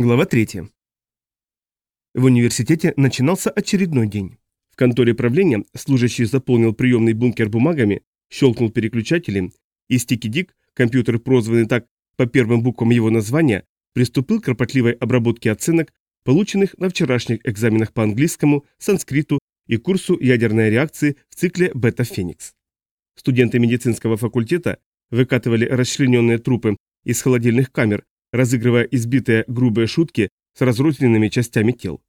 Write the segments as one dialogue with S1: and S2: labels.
S1: Глава 3. В университете начинался очередной день. В конторе правления служащий заполнил приемный бункер бумагами, щелкнул переключателем, и Стики Дик, компьютер, прозванный так по первым буквам его названия, приступил к кропотливой обработке оценок, полученных на вчерашних экзаменах по английскому, санскриту и курсу ядерной реакции в цикле «Бета-Феникс». Студенты медицинского факультета выкатывали расчлененные трупы из холодильных камер, разыгрывая избитые грубые шутки с разрозненными частями тел.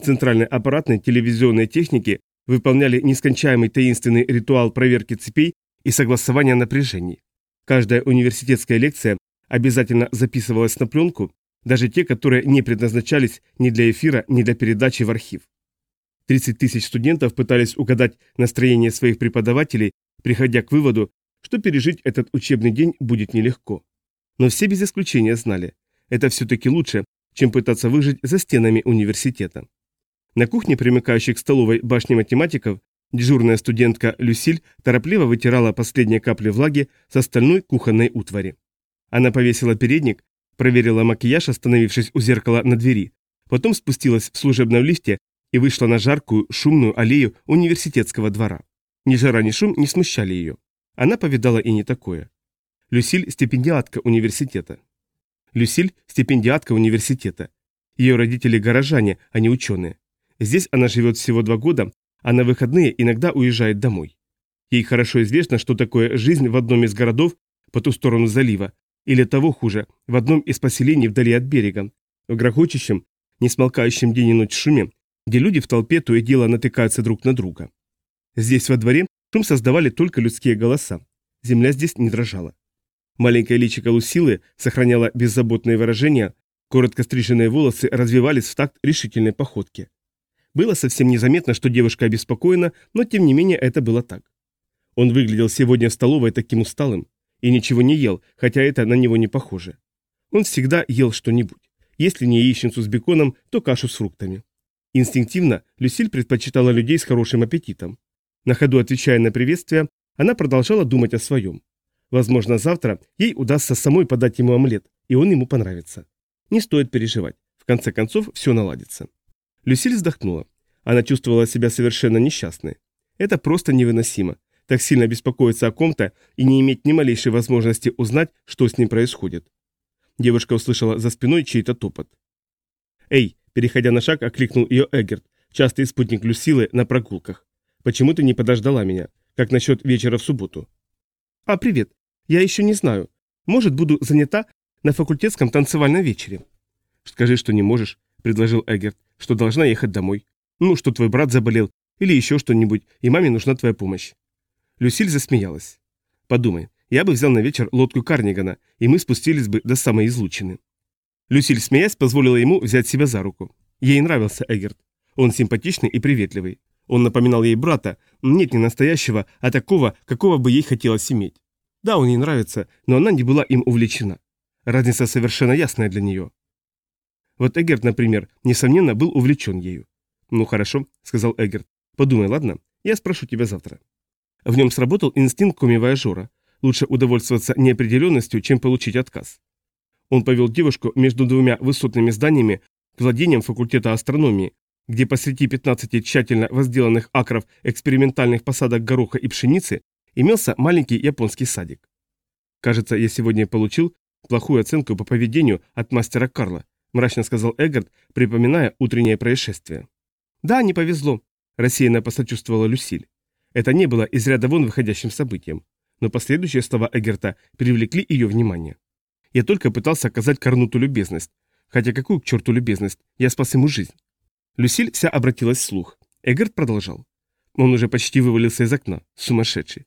S1: В центральной аппаратной телевизионной технике выполняли нескончаемый таинственный ритуал проверки цепей и согласования напряжений. Каждая университетская лекция обязательно записывалась на пленку, даже те, которые не предназначались ни для эфира, ни для передачи в архив. 30 тысяч студентов пытались угадать настроение своих преподавателей, приходя к выводу, что пережить этот учебный день будет нелегко. Но все без исключения знали, это все-таки лучше, чем пытаться выжить за стенами университета. На кухне, примыкающей к столовой башне математиков, дежурная студентка Люсиль торопливо вытирала последние капли влаги с остальной кухонной утвари. Она повесила передник, проверила макияж, остановившись у зеркала на двери, потом спустилась в служебном лифте и вышла на жаркую, шумную аллею университетского двора. Ни жара, ни шум не смущали ее. Она повидала и не такое. Люсиль – стипендиатка университета. Люсиль – стипендиатка университета. Ее родители горожане, а не ученые. Здесь она живет всего два года, а на выходные иногда уезжает домой. Ей хорошо известно, что такое жизнь в одном из городов по ту сторону залива, или того хуже, в одном из поселений вдали от берега, в грохочущем, не смолкающем день и ночь шуме, где люди в толпе то и дело натыкаются друг на друга. Здесь во дворе шум создавали только людские голоса. Земля здесь не дрожала. Маленькое личико Лусилы сохраняло беззаботное выражение, коротко стриженные волосы развивались в такт решительной походки. Было совсем незаметно, что девушка обеспокоена, но тем не менее это было так. Он выглядел сегодня в столовой таким усталым и ничего не ел, хотя это на него не похоже. Он всегда ел что-нибудь. Если не яичницу с беконом, то кашу с фруктами. Инстинктивно Люсиль предпочитала людей с хорошим аппетитом. На ходу отвечая на приветствие, она продолжала думать о своем. Возможно, завтра ей удастся самой подать ему омлет, и он ему понравится. Не стоит переживать. В конце концов, все наладится. Люсиль вздохнула. Она чувствовала себя совершенно несчастной. Это просто невыносимо. Так сильно беспокоиться о ком-то и не иметь ни малейшей возможности узнать, что с ним происходит. Девушка услышала за спиной чей-то топот. «Эй!» – переходя на шаг, окликнул ее Эггерт, частый спутник Люсилы на прогулках. «Почему ты не подождала меня? Как насчет вечера в субботу?» «А, привет. Я еще не знаю. Может, буду занята на факультетском танцевальном вечере». «Скажи, что не можешь», — предложил Эггерт, — «что должна ехать домой. Ну, что твой брат заболел, или еще что-нибудь, и маме нужна твоя помощь». Люсиль засмеялась. «Подумай, я бы взял на вечер лодку Карнигана, и мы спустились бы до самой излучины». Люсиль, смеясь, позволила ему взять себя за руку. Ей нравился Эггерт. Он симпатичный и приветливый. Он напоминал ей брата, нет, не настоящего, а такого, какого бы ей хотелось иметь. Да, он ей нравится, но она не была им увлечена. Разница совершенно ясная для нее. Вот Эггерт, например, несомненно, был увлечен ею. «Ну хорошо», — сказал Эггерт. «Подумай, ладно? Я спрошу тебя завтра». В нем сработал инстинкт коми-вояжера. Лучше удовольствоваться неопределенностью, чем получить отказ. Он повел девушку между двумя высотными зданиями к владениям факультета астрономии, где посреди 15 тщательно возделанных акров экспериментальных посадок гороха и пшеницы имелся маленький японский садик. «Кажется, я сегодня получил плохую оценку по поведению от мастера Карла», мрачно сказал Эггард, припоминая утреннее происшествие. «Да, не повезло», – рассеянно посочувствовала Люсиль. Это не было из ряда вон выходящим событием, но последующие слова Эггерта привлекли ее внимание. «Я только пытался оказать Карнуту любезность. Хотя какую к черту любезность? Я спас ему жизнь. Люсиль вся обратилась вслух. Эггард продолжал. Он уже почти вывалился из окна. Сумасшедший.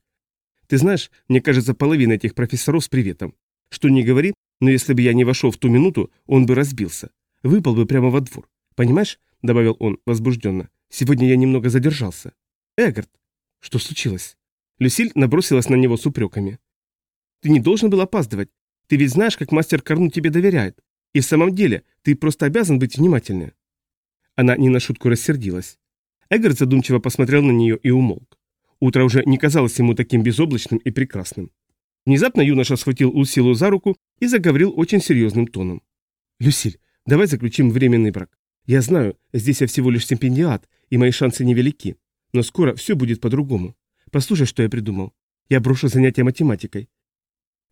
S1: Ты знаешь, мне кажется, половина этих профессоров с приветом. Что не говори, но если бы я не вошел в ту минуту, он бы разбился. Выпал бы прямо во двор. Понимаешь? Добавил он возбужденно. Сегодня я немного задержался. Эггард. Что случилось? Люсиль набросилась на него с упреками. Ты не должен был опаздывать. Ты ведь знаешь, как мастер Карну тебе доверяет. И в самом деле, ты просто обязан быть внимательнее. Она не на шутку рассердилась. Эггард задумчиво посмотрел на нее и умолк. Утро уже не казалось ему таким безоблачным и прекрасным. Внезапно юноша схватил Усилу за руку и заговорил очень серьезным тоном. «Люсиль, Давай заключим временный брак. Я знаю, здесь я всего лишь стипендиат, и мои шансы невелики. Но скоро все будет по-другому. Послушай, что я придумал. Я брошу занятия математикой.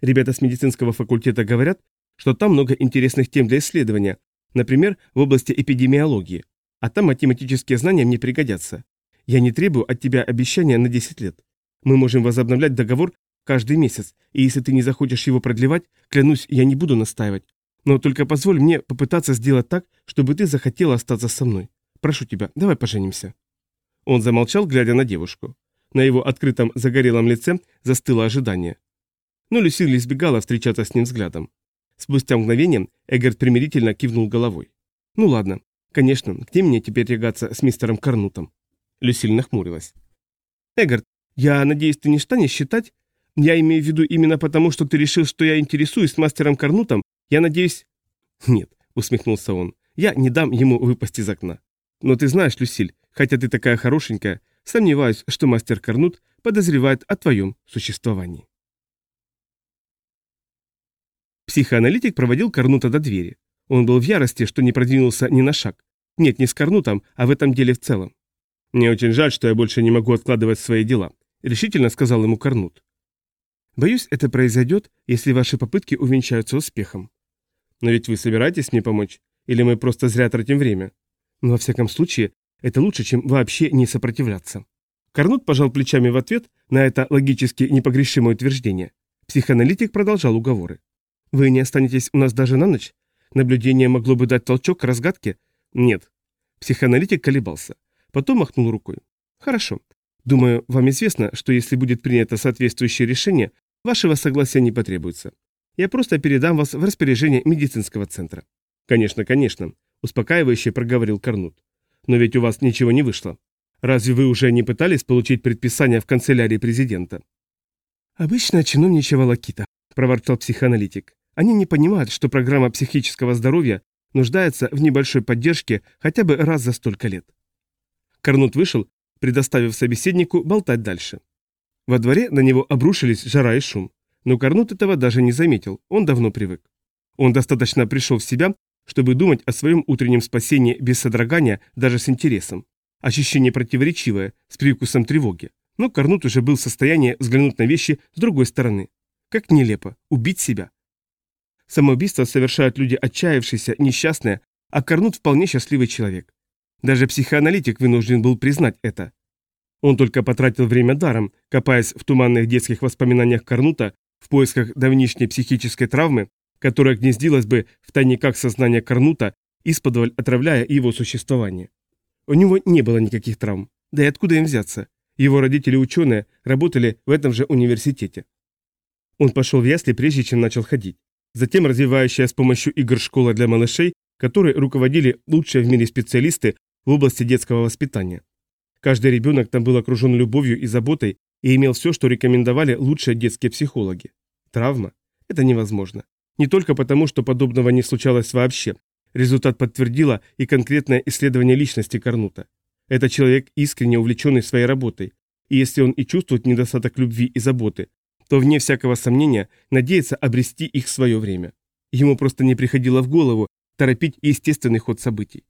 S1: Ребята с медицинского факультета говорят, что там много интересных тем для исследования, например, в области эпидемиологии. А там математические знания мне пригодятся. Я не требую от тебя обещания на 10 лет. Мы можем возобновлять договор каждый месяц, и если ты не захочешь его продлевать, клянусь, я не буду настаивать. Но только позволь мне попытаться сделать так, чтобы ты захотела остаться со мной. Прошу тебя, давай поженимся». Он замолчал, глядя на девушку. На его открытом загорелом лице застыло ожидание. Но Люсиль избегала встречаться с ним взглядом. Спустя мгновение Эггард примирительно кивнул головой. «Ну ладно, конечно, где мне теперь тягаться с мистером Карнутом?» Люсиль нахмурилась. «Эггард, я надеюсь, ты не станешь считать, я имею в виду именно потому, что ты решил, что я интересуюсь мастером Карнутом, я надеюсь...» «Нет», — усмехнулся он, — «я не дам ему выпасть из окна. Но ты знаешь, Люсиль, хотя ты такая хорошенькая, сомневаюсь, что мастер Карнут подозревает о твоем существовании». Психоаналитик проводил Карнута до двери. Он был в ярости, что не продвинулся ни на шаг. Нет, не с Карнутом, а в этом деле в целом. «Мне очень жаль, что я больше не могу откладывать свои дела», — решительно сказал ему Карнут. «Боюсь, это произойдет, если ваши попытки увенчаются успехом». «Но ведь вы собираетесь мне помочь? Или мы просто зря тратим время?» «Но во всяком случае, это лучше, чем вообще не сопротивляться». Карнут пожал плечами в ответ на это логически непогрешимое утверждение. Психоаналитик продолжал уговоры. Вы не останетесь у нас даже на ночь? Наблюдение могло бы дать толчок к разгадке? Нет. Психоаналитик колебался. Потом махнул рукой. Хорошо. Думаю, вам известно, что если будет принято соответствующее решение, вашего согласия не потребуется. Я просто передам вас в распоряжение медицинского центра. Конечно, конечно, успокаивающе проговорил Корнут. Но ведь у вас ничего не вышло. Разве вы уже не пытались получить предписание в канцелярии президента? Обычная чиновничья волокита, проворчал психоаналитик. Они не понимают, что программа психического здоровья нуждается в небольшой поддержке хотя бы раз за столько лет. Корнут вышел, предоставив собеседнику болтать дальше. Во дворе на него обрушились жара и шум, но Корнут этого даже не заметил, он давно привык. Он достаточно пришел в себя, чтобы думать о своем утреннем спасении без содрогания, даже с интересом. Ощущение противоречивое, с привкусом тревоги. Но Корнут уже был в состоянии взглянуть на вещи с другой стороны. Как нелепо, убить себя. Самоубийство совершают люди отчаявшиеся, несчастные, а Корнут вполне счастливый человек. Даже психоаналитик вынужден был признать это. Он только потратил время даром, копаясь в туманных детских воспоминаниях Корнута в поисках давнишней психической травмы, которая гнездилась бы в тайниках сознания Корнута, исподволь отравляя его существование. У него не было никаких травм. Да и откуда им взяться? Его родители-ученые работали в этом же университете. Он пошел в ясли, прежде чем начал ходить. Затем развивающая с помощью игр школа для малышей, которой руководили лучшие в мире специалисты в области детского воспитания. Каждый ребенок там был окружен любовью и заботой и имел все, что рекомендовали лучшие детские психологи. Травма? Это невозможно. Не только потому, что подобного не случалось вообще. Результат подтвердило и конкретное исследование личности Корнута. Это человек, искренне увлеченный своей работой. И если он и чувствует недостаток любви и заботы, то, вне всякого сомнения, надеется обрести их в свое время. Ему просто не приходило в голову торопить естественный ход событий.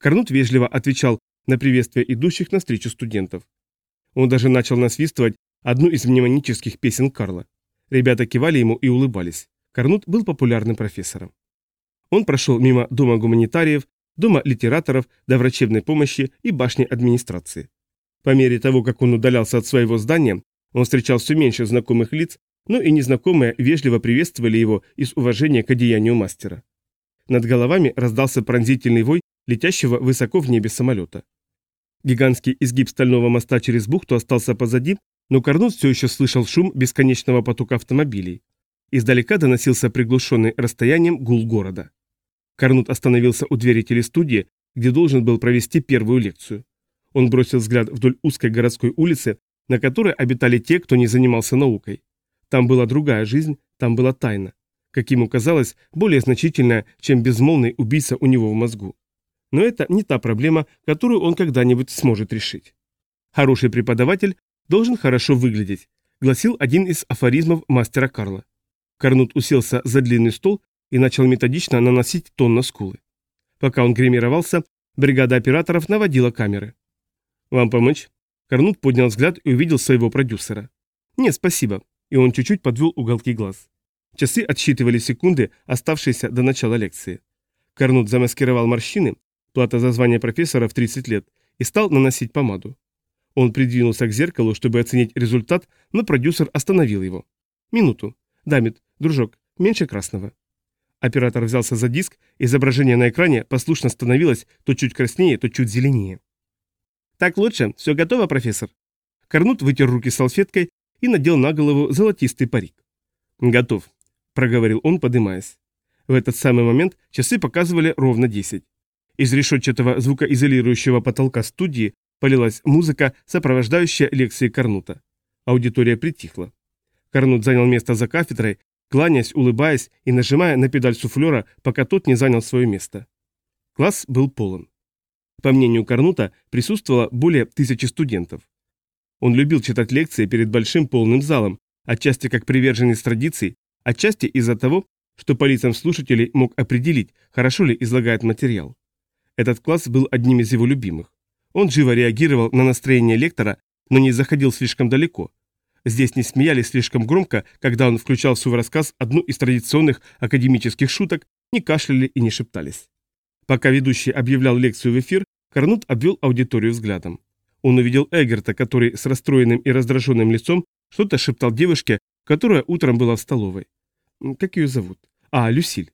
S1: Корнут вежливо отвечал на приветствие идущих на встречу студентов. Он даже начал насвистывать одну из мнемонических песен Карла. Ребята кивали ему и улыбались. Корнут был популярным профессором. Он прошел мимо Дома гуманитариев, Дома литераторов, до врачебной помощи и башни администрации. По мере того, как он удалялся от своего здания, он встречал все меньше знакомых лиц, но и незнакомые вежливо приветствовали его из уважения к одеянию мастера. Над головами раздался пронзительный вой летящего высоко в небе самолета. Гигантский изгиб стального моста через бухту остался позади, но Корнут все еще слышал шум бесконечного потока автомобилей. Издалека доносился приглушенный расстоянием гул города. Корнут остановился у двери телестудии, где должен был провести первую лекцию. Он бросил взгляд вдоль узкой городской улицы, на которой обитали те, кто не занимался наукой. Там была другая жизнь, там была тайна. Как ему казалось, более значительная, чем безмолвный убийца у него в мозгу. Но это не та проблема, которую он когда-нибудь сможет решить. Хороший преподаватель должен хорошо выглядеть, гласил один из афоризмов мастера Карла. Карнут уселся за длинный стол и начал методично наносить тон на скулы. Пока он гримировался, бригада операторов наводила камеры. «Вам помочь?» Карнут поднял взгляд и увидел своего продюсера. «Нет, спасибо». И он чуть-чуть подвел уголки глаз. Часы отсчитывали секунды, оставшиеся до начала лекции. Карнут замаскировал морщины, плата за звание профессора в 30 лет, и стал наносить помаду. Он придвинулся к зеркалу, чтобы оценить результат, но продюсер остановил его. «Минуту. Дамит, дружок, меньше красного». Оператор взялся за диск, изображение на экране послушно становилось то чуть краснее, то чуть зеленее. «Так лучше? Все готово, профессор?» Корнут вытер руки салфеткой и надел на голову золотистый парик. «Готов», — проговорил он, подымаясь. В этот самый момент часы показывали ровно 10. Из решетчатого звукоизолирующего потолка студии полилась музыка, сопровождающая лекции Корнута. Аудитория притихла. Корнут занял место за кафедрой, кланяясь, улыбаясь и нажимая на педаль суфлера, пока тот не занял свое место. Класс был полон. По мнению Корнута, присутствовало более тысячи студентов. Он любил читать лекции перед большим полным залом, отчасти как приверженец традиций, отчасти из-за того, что по лицам слушателей мог определить, хорошо ли излагает материал. Этот класс был одним из его любимых. Он живо реагировал на настроение лектора, но не заходил слишком далеко, Здесь не смеялись слишком громко, когда он включал в свой рассказ одну из традиционных академических шуток, не кашляли и не шептались. Пока ведущий объявлял лекцию в эфир, Карнут обвел аудиторию взглядом. Он увидел Эгерта, который с расстроенным и раздраженным лицом что-то шептал девушке, которая утром была в столовой. Как ее зовут? А, Люсиль.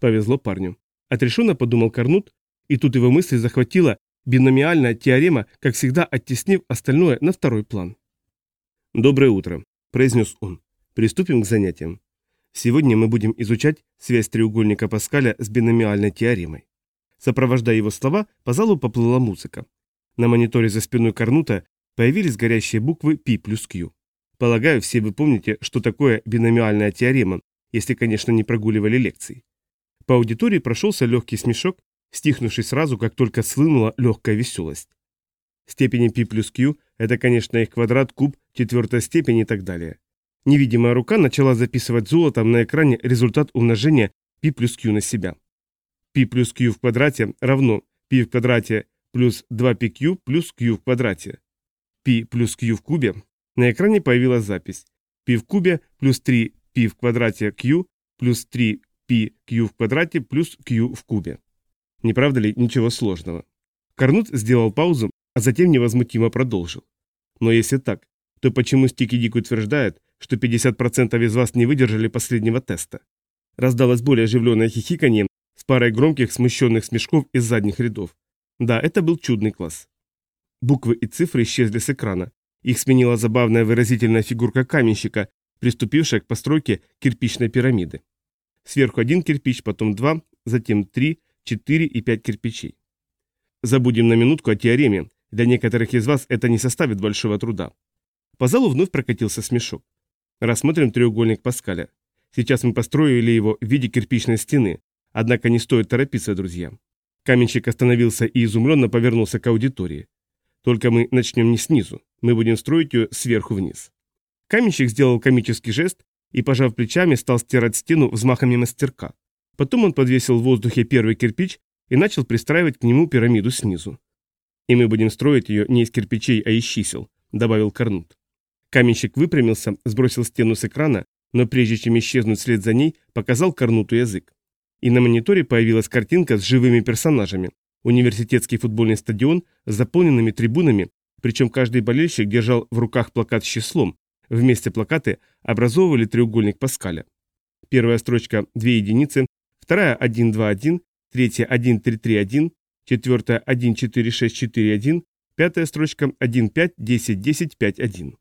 S1: Повезло парню. Отрешенно подумал Карнут, и тут его мысли захватила биномиальная теорема, как всегда оттеснив остальное на второй план. «Доброе утро», – произнес он. «Приступим к занятиям. Сегодня мы будем изучать связь треугольника Паскаля с биномиальной теоремой». Сопровождая его слова, по залу поплыла музыка. На мониторе за спиной Корнута появились горящие буквы P плюс Q. Полагаю, все вы помните, что такое биномиальная теорема, если, конечно, не прогуливали лекции. По аудитории прошелся легкий смешок, стихнувший сразу, как только слынула легкая веселость. Степени P плюс Q – это, конечно, их квадрат, куб, четвертая степень и так далее. Невидимая рука начала записывать золотом на экране результат умножения P плюс Q на себя. P плюс Q в квадрате равно P в квадрате плюс 2PQ плюс Q в квадрате. P плюс Q в кубе. На экране появилась запись. P в кубе плюс 3P в квадрате Q плюс 3P Q в квадрате плюс Q в кубе. Не правда ли ничего сложного? Карнут сделал паузу а затем невозмутимо продолжил. Но если так, то почему Стики Дик утверждает, что 50% из вас не выдержали последнего теста? Раздалось более оживленное хихиканье с парой громких смущенных смешков из задних рядов. Да, это был чудный класс. Буквы и цифры исчезли с экрана. Их сменила забавная выразительная фигурка каменщика, приступившая к постройке кирпичной пирамиды. Сверху один кирпич, потом два, затем три, четыре и пять кирпичей. Забудем на минутку о теореме, для некоторых из вас это не составит большого труда. По залу вновь прокатился смешок. Рассмотрим треугольник Паскаля. Сейчас мы построили его в виде кирпичной стены, однако не стоит торопиться, друзья. Каменщик остановился и изумленно повернулся к аудитории. Только мы начнем не снизу, мы будем строить ее сверху вниз. Каменщик сделал комический жест и, пожав плечами, стал стирать стену взмахами мастерка. Потом он подвесил в воздухе первый кирпич и начал пристраивать к нему пирамиду снизу. И мы будем строить ее не из кирпичей, а из чисел», — добавил Корнут. Каменщик выпрямился, сбросил стену с экрана, но прежде чем исчезнуть вслед за ней, показал Корнуту язык. И на мониторе появилась картинка с живыми персонажами. Университетский футбольный стадион с заполненными трибунами, причем каждый болельщик держал в руках плакат с числом. Вместе плакаты образовывали треугольник Паскаля. Первая строчка – 2 единицы, вторая – 1, 2, 1, третья – 1, 3, 3, 1, четвертая 14641, пятая строчка 15101051.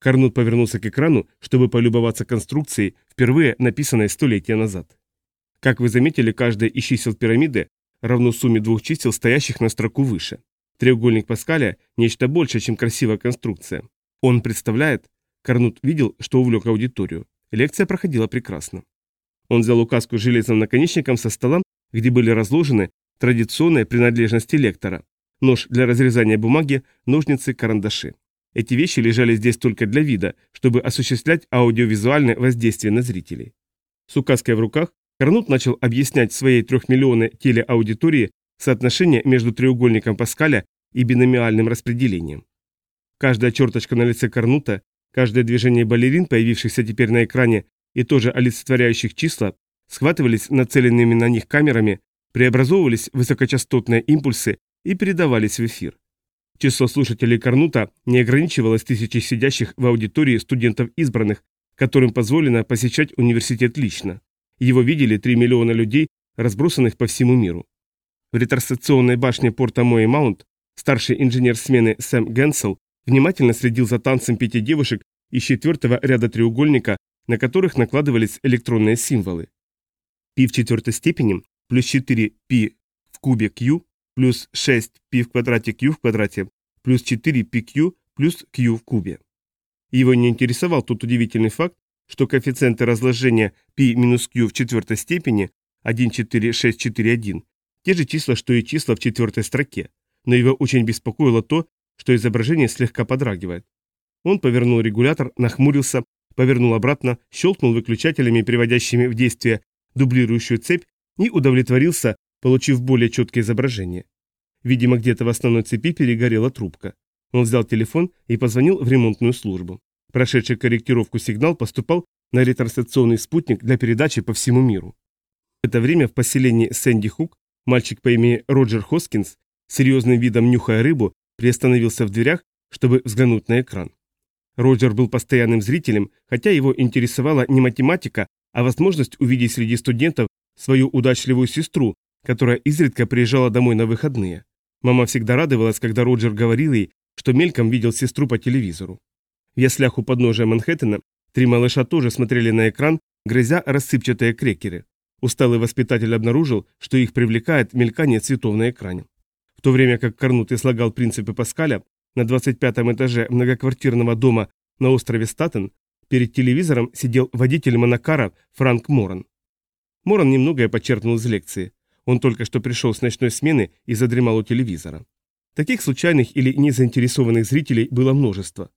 S1: Карнут повернулся к экрану, чтобы полюбоваться конструкцией, впервые написанной столетия назад. Как вы заметили, каждая из чисел пирамиды равно сумме двух чисел, стоящих на строку выше. Треугольник Паскаля – нечто большее, чем красивая конструкция. Он представляет... Карнут видел, что увлек аудиторию. Лекция проходила прекрасно. Он взял указку с железным наконечником со стола, где были разложены традиционной принадлежности лектора. Нож для разрезания бумаги, ножницы, карандаши. Эти вещи лежали здесь только для вида, чтобы осуществлять аудиовизуальное воздействие на зрителей. С указкой в руках Карнут начал объяснять своей трехмиллионной телеаудитории соотношение между треугольником Паскаля и биномиальным распределением. Каждая черточка на лице Карнута, каждое движение балерин, появившихся теперь на экране и тоже олицетворяющих числа, схватывались нацеленными на них камерами, преобразовывались в высокочастотные импульсы и передавались в эфир. Число слушателей Карнута не ограничивалось тысячей сидящих в аудитории студентов избранных, которым позволено посещать университет лично. Его видели 3 миллиона людей, разбросанных по всему миру. В ретрансляционной башне порта Мои Маунт старший инженер смены Сэм Генсел внимательно следил за танцем пяти девушек из четвертого ряда треугольника, на которых накладывались электронные символы. Пи в четвертой степени плюс 4 пи в кубе q плюс 6 π в квадрате q в квадрате плюс 4 pq плюс q в кубе. Его не интересовал тот удивительный факт, что коэффициенты разложения π минус q в четвертой степени 1, 4, 6, 4, 1 те же числа, что и числа в четвертой строке, но его очень беспокоило то, что изображение слегка подрагивает. Он повернул регулятор, нахмурился, повернул обратно, щелкнул выключателями, приводящими в действие дублирующую цепь, и удовлетворился получив более четкое изображение. Видимо, где-то в основной цепи перегорела трубка. Он взял телефон и позвонил в ремонтную службу. Прошедший корректировку сигнал поступал на ретрансляционный спутник для передачи по всему миру. В это время в поселении Сэнди Хук мальчик по имени Роджер Хоскинс, серьезным видом нюхая рыбу, приостановился в дверях, чтобы взглянуть на экран. Роджер был постоянным зрителем, хотя его интересовала не математика, а возможность увидеть среди студентов свою удачливую сестру, которая изредка приезжала домой на выходные. Мама всегда радовалась, когда Роджер говорил ей, что мельком видел сестру по телевизору. В яслях у подножия Манхэттена три малыша тоже смотрели на экран, грызя рассыпчатые крекеры. Усталый воспитатель обнаружил, что их привлекает мелькание цветов на экране. В то время как Корнут излагал принципы Паскаля, на 25-м этаже многоквартирного дома на острове Статен перед телевизором сидел водитель Монакара Франк Моран. Моран немногое подчеркнул из лекции. Он только что пришел с ночной смены и задремал у телевизора. Таких случайных или незаинтересованных зрителей было множество.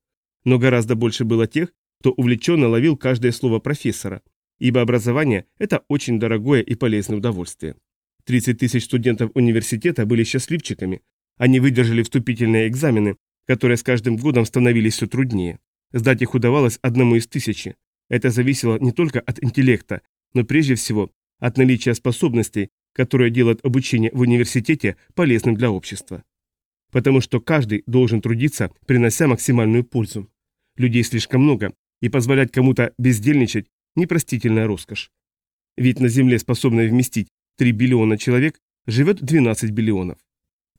S1: Но гораздо больше было тех, кто увлеченно ловил каждое слово профессора, ибо образование – это очень дорогое и полезное удовольствие. 30 тысяч студентов университета были счастливчиками. Они выдержали вступительные экзамены, которые с каждым годом становились все труднее. Сдать их удавалось одному из тысячи. Это зависело не только от интеллекта, но прежде всего от наличия способностей, которые делают обучение в университете полезным для общества. Потому что каждый должен трудиться, принося максимальную пользу. Людей слишком много, и позволять кому-то бездельничать – непростительная роскошь. Ведь на Земле, способной вместить 3 биллиона человек, живет 12 биллионов.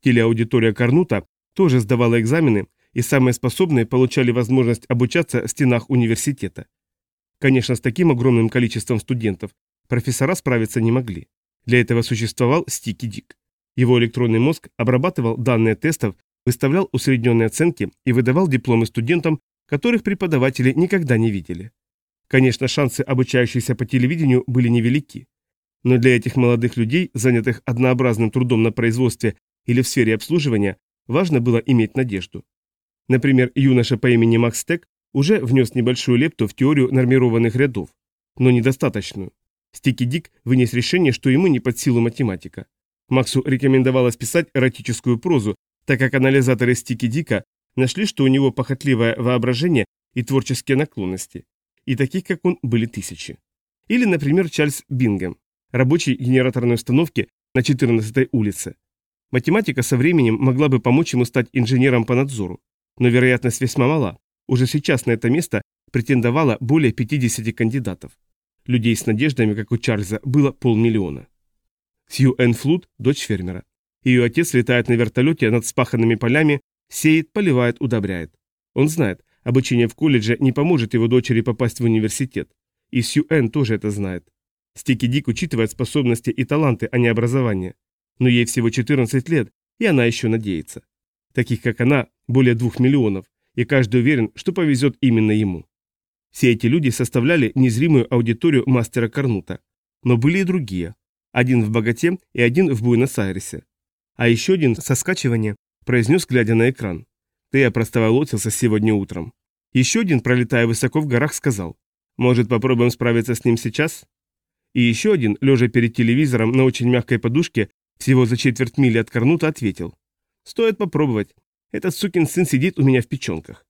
S1: Телеаудитория Карнута тоже сдавала экзамены, и самые способные получали возможность обучаться в стенах университета. Конечно, с таким огромным количеством студентов профессора справиться не могли. Для этого существовал Стики Дик. Его электронный мозг обрабатывал данные тестов, выставлял усредненные оценки и выдавал дипломы студентам, которых преподаватели никогда не видели. Конечно, шансы обучающихся по телевидению были невелики. Но для этих молодых людей, занятых однообразным трудом на производстве или в сфере обслуживания, важно было иметь надежду. Например, юноша по имени Макс Тек уже внес небольшую лепту в теорию нормированных рядов, но недостаточную. Стики Дик вынес решение, что ему не под силу математика. Максу рекомендовалось писать эротическую прозу, так как анализаторы Стики Дика нашли, что у него похотливое воображение и творческие наклонности. И таких, как он, были тысячи. Или, например, Чарльз Бингем, рабочий генераторной установки на 14-й улице. Математика со временем могла бы помочь ему стать инженером по надзору, но вероятность весьма мала. Уже сейчас на это место претендовало более 50 кандидатов. Людей с надеждами, как у Чарльза, было полмиллиона. Сью Энн Флуд – дочь фермера. Ее отец летает на вертолете над спаханными полями, сеет, поливает, удобряет. Он знает, обучение в колледже не поможет его дочери попасть в университет. И Сью Энн тоже это знает. Стики Дик учитывает способности и таланты, а не образование. Но ей всего 14 лет, и она еще надеется. Таких, как она, более двух миллионов, и каждый уверен, что повезет именно ему. Все эти люди составляли незримую аудиторию мастера Корнута. Но были и другие. Один в богате и один в Буэнос-Айресе. А еще один со скачивания произнес, глядя на экран. Ты я простоволосился сегодня утром. Еще один, пролетая высоко в горах, сказал. Может, попробуем справиться с ним сейчас? И еще один, лежа перед телевизором на очень мягкой подушке, всего за четверть мили от Корнута, ответил. «Стоит попробовать. Этот сукин сын сидит у меня в печенках».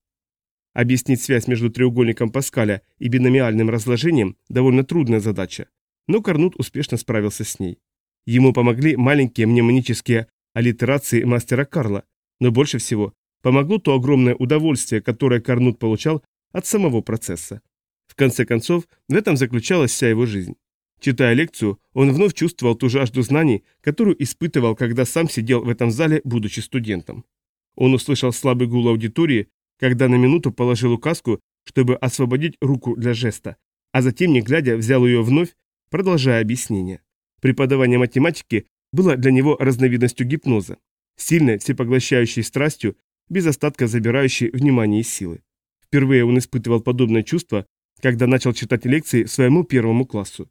S1: Объяснить связь между треугольником Паскаля и биномиальным разложением – довольно трудная задача, но Корнут успешно справился с ней. Ему помогли маленькие мнемонические аллитерации мастера Карла, но больше всего помогло то огромное удовольствие, которое Корнут получал от самого процесса. В конце концов, в этом заключалась вся его жизнь. Читая лекцию, он вновь чувствовал ту жажду знаний, которую испытывал, когда сам сидел в этом зале, будучи студентом. Он услышал слабый гул аудитории, когда на минуту положил указку, чтобы освободить руку для жеста, а затем, не глядя, взял ее вновь, продолжая объяснение. Преподавание математики было для него разновидностью гипноза, сильной, всепоглощающей страстью, без остатка забирающей внимание и силы. Впервые он испытывал подобное чувство, когда начал читать лекции своему первому классу.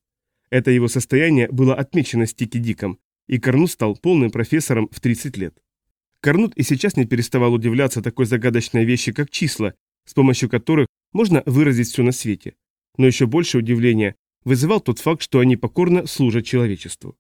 S1: Это его состояние было отмечено Стики Диком, и Корнут стал полным профессором в 30 лет. Корнут и сейчас не переставал удивляться такой загадочной вещи, как числа, с помощью которых можно выразить все на свете. Но еще больше удивления вызывал тот факт, что они покорно служат человечеству.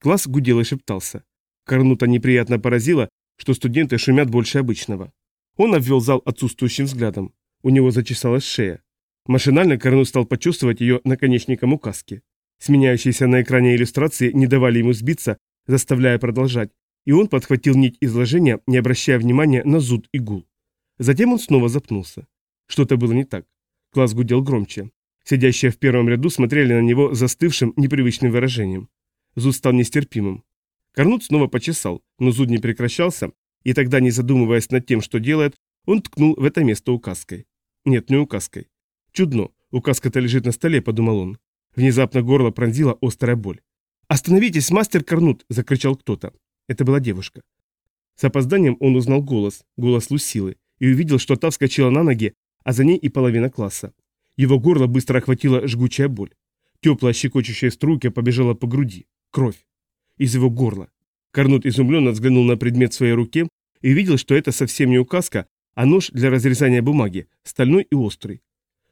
S1: Класс гудел и шептался. Корнута неприятно поразило, что студенты шумят больше обычного. Он обвел зал отсутствующим взглядом. У него зачесалась шея. Машинально Корнут стал почувствовать ее наконечником указки. Сменяющиеся на экране иллюстрации не давали ему сбиться, заставляя продолжать, и он подхватил нить изложения, не обращая внимания на зуд и гул. Затем он снова запнулся. Что-то было не так. Класс гудел громче. Сидящие в первом ряду смотрели на него застывшим, непривычным выражением. Зуд стал нестерпимым. Корнут снова почесал, но зуд не прекращался, и тогда, не задумываясь над тем, что делает, он ткнул в это место указкой. Нет, не указкой. Чудно, указка-то лежит на столе, подумал он. Внезапно горло пронзила острая боль. «Остановитесь, мастер Корнут!» – закричал кто-то. Это была девушка. С опозданием он узнал голос, голос Лусилы, и увидел, что та вскочила на ноги, а за ней и половина класса. Его горло быстро охватила жгучая боль. Теплая щекочущая струйка побежала по груди. Кровь. Из его горла. Корнут изумленно взглянул на предмет в своей руке и увидел, что это совсем не указка, а нож для разрезания бумаги, стальной и острый.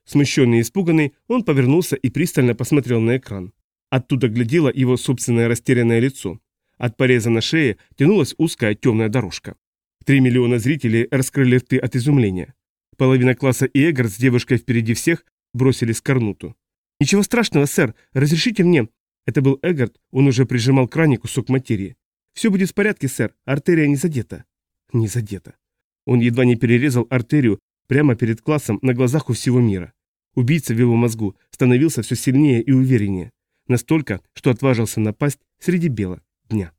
S1: Смущенный и испуганный, он повернулся и пристально посмотрел на экран. Оттуда глядело его собственное растерянное лицо. От пореза на шее тянулась узкая темная дорожка. Три миллиона зрителей раскрыли рты от изумления. Половина класса и Эггар с девушкой впереди всех бросились к Корнуту. «Ничего страшного, сэр, разрешите мне?» Это был Эггард, он уже прижимал к ране кусок материи. «Все будет в порядке, сэр, артерия не задета». «Не задета». Он едва не перерезал артерию прямо перед классом на глазах у всего мира. Убийца в его мозгу становился все сильнее и увереннее, настолько, что отважился напасть среди бела дня.